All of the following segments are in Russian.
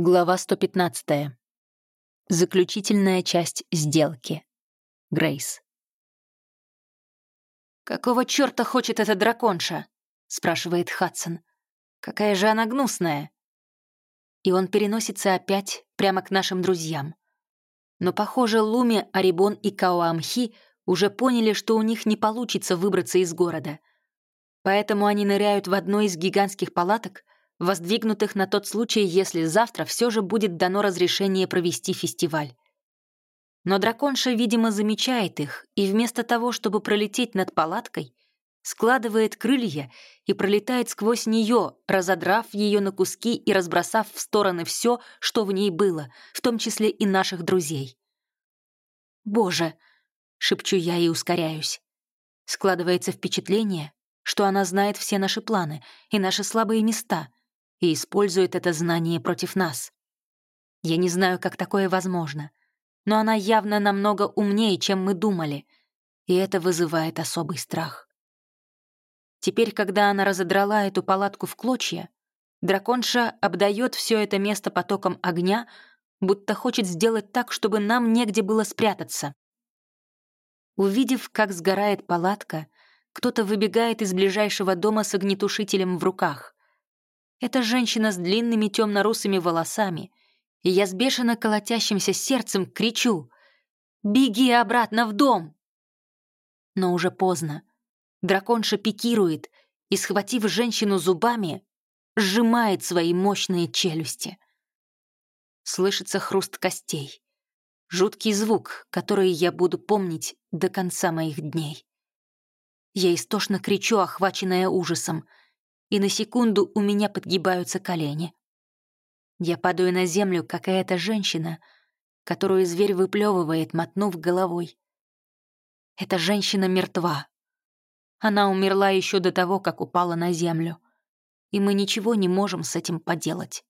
Глава 115. Заключительная часть сделки. Грейс. «Какого чёрта хочет эта драконша?» — спрашивает Хадсон. «Какая же она гнусная!» И он переносится опять прямо к нашим друзьям. Но, похоже, Луми, Арибон и Каоамхи уже поняли, что у них не получится выбраться из города. Поэтому они ныряют в одной из гигантских палаток — воздвигнутых на тот случай, если завтра все же будет дано разрешение провести фестиваль. Но драконша, видимо, замечает их, и вместо того, чтобы пролететь над палаткой, складывает крылья и пролетает сквозь нее, разодрав ее на куски и разбросав в стороны все, что в ней было, в том числе и наших друзей. «Боже!» — шепчу я и ускоряюсь. Складывается впечатление, что она знает все наши планы и наши слабые места — и использует это знание против нас. Я не знаю, как такое возможно, но она явно намного умнее, чем мы думали, и это вызывает особый страх. Теперь, когда она разодрала эту палатку в клочья, драконша обдает все это место потоком огня, будто хочет сделать так, чтобы нам негде было спрятаться. Увидев, как сгорает палатка, кто-то выбегает из ближайшего дома с огнетушителем в руках. Это женщина с длинными темно-русыми волосами, и я с бешено колотящимся сердцем кричу «Беги обратно в дом!» Но уже поздно. Драконша пикирует и, схватив женщину зубами, сжимает свои мощные челюсти. Слышится хруст костей. Жуткий звук, который я буду помнить до конца моих дней. Я истошно кричу, охваченная ужасом — и на секунду у меня подгибаются колени. Я падаю на землю, какая-то женщина, которую зверь выплевывает, мотнув головой. Эта женщина мертва. Она умерла еще до того, как упала на землю. И мы ничего не можем с этим поделать.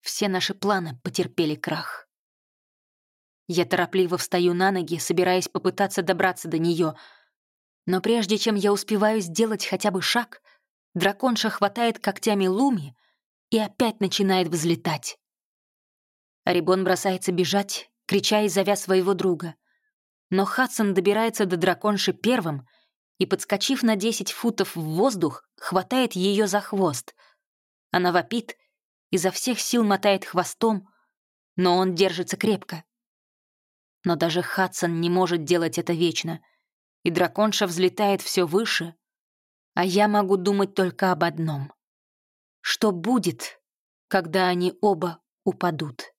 Все наши планы потерпели крах. Я торопливо встаю на ноги, собираясь попытаться добраться до нее, но прежде чем я успеваю сделать хотя бы шаг — Драконша хватает когтями Луми и опять начинает взлетать. Арибон бросается бежать, крича и зовя своего друга. Но Хадсон добирается до драконши первым и, подскочив на 10 футов в воздух, хватает ее за хвост. Она вопит, изо всех сил мотает хвостом, но он держится крепко. Но даже Хадсон не может делать это вечно, и драконша взлетает все выше, а я могу думать только об одном. Что будет, когда они оба упадут?